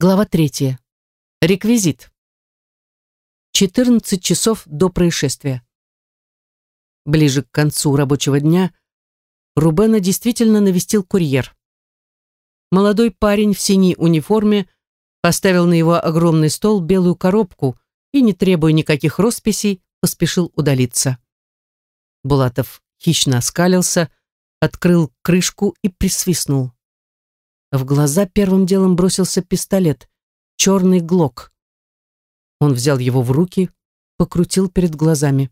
Глава третья. Реквизит. 14 часов до происшествия. Ближе к концу рабочего дня Рубена действительно навестил курьер. Молодой парень в синей униформе поставил на его огромный стол белую коробку и, не требуя никаких росписей, поспешил удалиться. Булатов хищно оскалился, открыл крышку и присвистнул. В глаза первым делом бросился пистолет, черный глок. Он взял его в руки, покрутил перед глазами.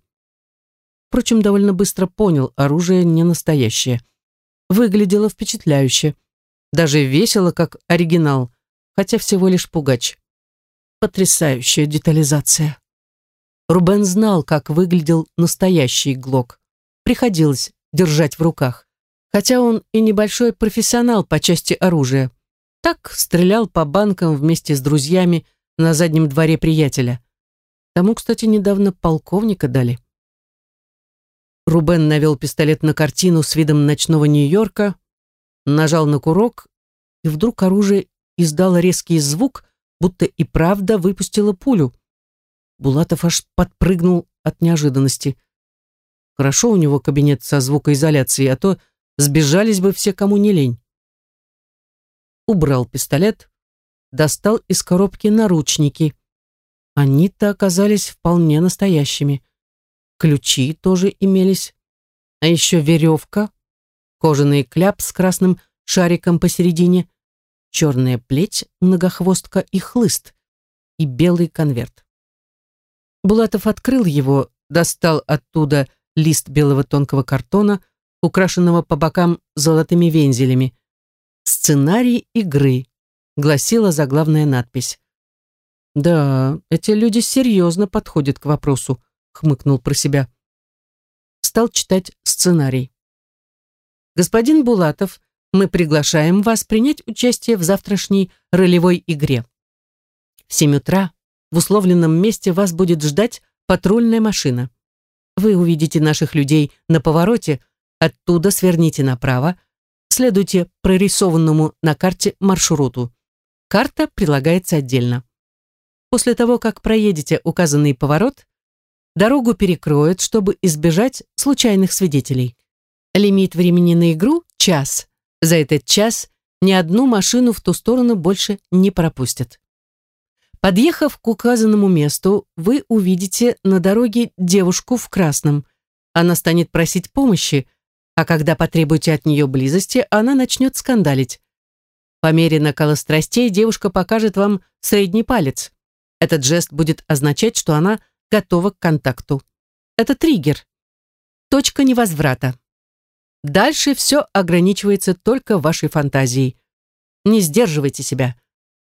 Впрочем, довольно быстро понял, оружие не настоящее. Выглядело впечатляюще. Даже весело, как оригинал, хотя всего лишь пугач. Потрясающая детализация. Рубен знал, как выглядел настоящий глок. Приходилось держать в руках хотя он и небольшой профессионал по части оружия. Так стрелял по банкам вместе с друзьями на заднем дворе приятеля. Тому, кстати, недавно полковника дали. Рубен навел пистолет на картину с видом ночного Нью-Йорка, нажал на курок, и вдруг оружие издало резкий звук, будто и правда выпустило пулю. Булатов аж подпрыгнул от неожиданности. Хорошо у него кабинет со звукоизоляцией, а то сбежались бы все, кому не лень. Убрал пистолет, достал из коробки наручники. Они-то оказались вполне настоящими. Ключи тоже имелись. А еще веревка, кожаный кляп с красным шариком посередине, черная плеть, многохвостка и хлыст, и белый конверт. Булатов открыл его, достал оттуда лист белого тонкого картона, украшенного по бокам золотыми вензелями. «Сценарий игры», — гласила заглавная надпись. «Да, эти люди серьезно подходят к вопросу», — хмыкнул про себя. Стал читать сценарий. «Господин Булатов, мы приглашаем вас принять участие в завтрашней ролевой игре. В семь утра в условленном месте вас будет ждать патрульная машина. Вы увидите наших людей на повороте, Оттуда сверните направо, следуйте прорисованному на карте маршруту. Карта прилагается отдельно. После того, как проедете указанный поворот, дорогу перекроют, чтобы избежать случайных свидетелей. Лимит времени на игру – час. За этот час ни одну машину в ту сторону больше не пропустят. Подъехав к указанному месту, вы увидите на дороге девушку в красном. Она станет просить помощи, а когда потребуете от нее близости, она начнет скандалить. По мере накала страстей девушка покажет вам средний палец. Этот жест будет означать, что она готова к контакту. Это триггер. Точка невозврата. Дальше все ограничивается только вашей фантазией. Не сдерживайте себя.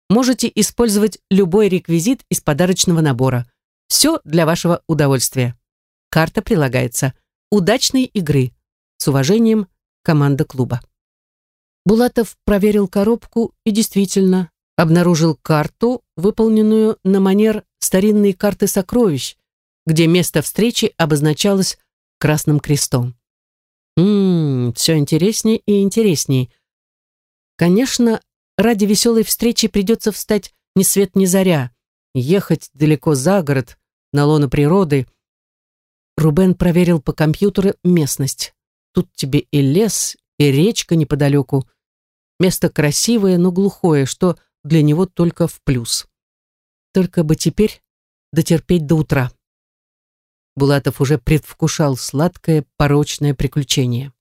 Можете использовать любой реквизит из подарочного набора. Все для вашего удовольствия. Карта прилагается. Удачной игры. С уважением, команда клуба. Булатов проверил коробку и действительно обнаружил карту, выполненную на манер старинной карты сокровищ, где место встречи обозначалось красным крестом. Ммм, все интереснее и интереснее. Конечно, ради веселой встречи придется встать ни свет ни заря, ехать далеко за город, на лоно природы. Рубен проверил по компьютеру местность. Тут тебе и лес, и речка неподалеку. Место красивое, но глухое, что для него только в плюс. Только бы теперь дотерпеть до утра. Булатов уже предвкушал сладкое порочное приключение.